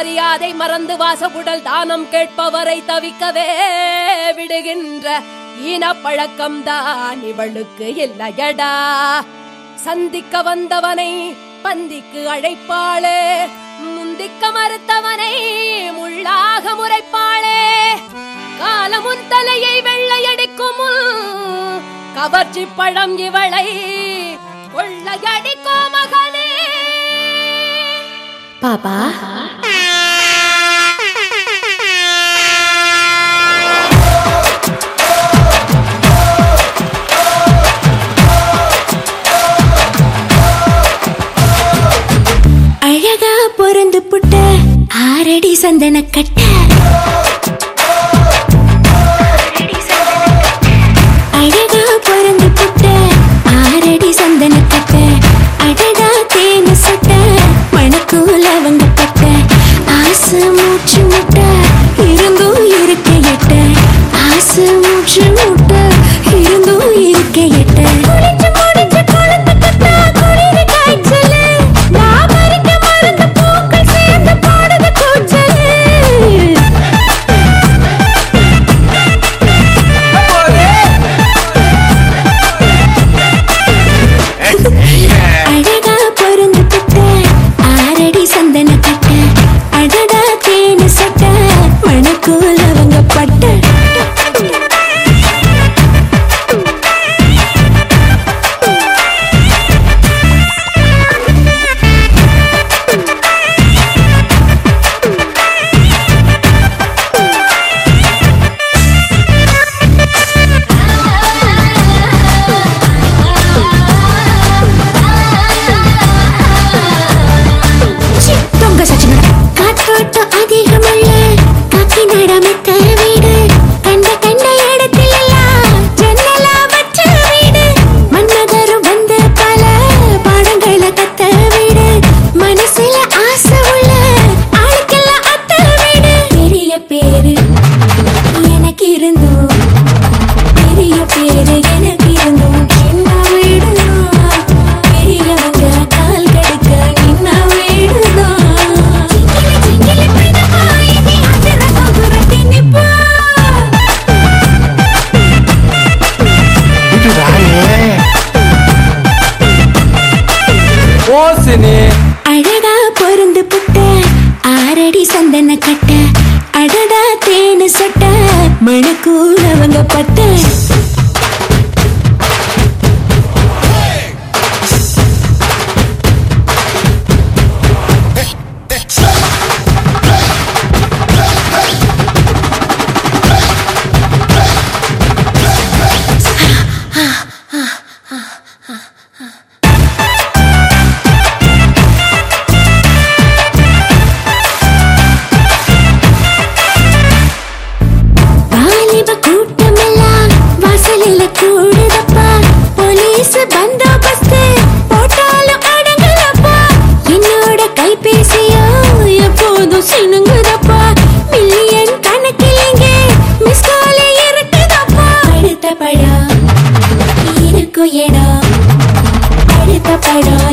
மரியாதை மறந்து வாசகுடல் தானம் கேட்பவரை தவிக்கவே விடுகின்ற ஈனப்பழக்கம் தான் இவளுக்கு இல்லையடா. சந்திக்க வந்தவனை பந்திக்கு அழைப்பாளே முந்திக்க மறுத்தவனை முள்ளாக முறைப்பாளே. காலமுன் தலையை வெள்ளையடிக்கும் கவர்ச்சி பழம் இவளை கொள்ளையடிக்கும் மகனே பாபா ரெடி சந்தன கட்ட. அழகா பொருந்து புட்ட ஆரடி சந்தன கட்ட. அடடா தேனு சட்ட மணக்கூல அவங்க பட்ட. ஆசை மூச்சு முட்ட இருந்தும் இருக்க எட்ட. ஆசை மூச்சு முட்ட இருந்தும் இருக்க எட்ட. பெரிய பேரு எனக்கு இருந்தோம். பெரிய பேரு எனக்கு இருந்தோம். சின்ன வீடுதான் பெரியவங்க கால் கடுக்க நின்ன வீடுதான் அழகா பொருந்து புட்ட ஆரடி சந்தன கட்ட மணக்கூல அவங்க I don't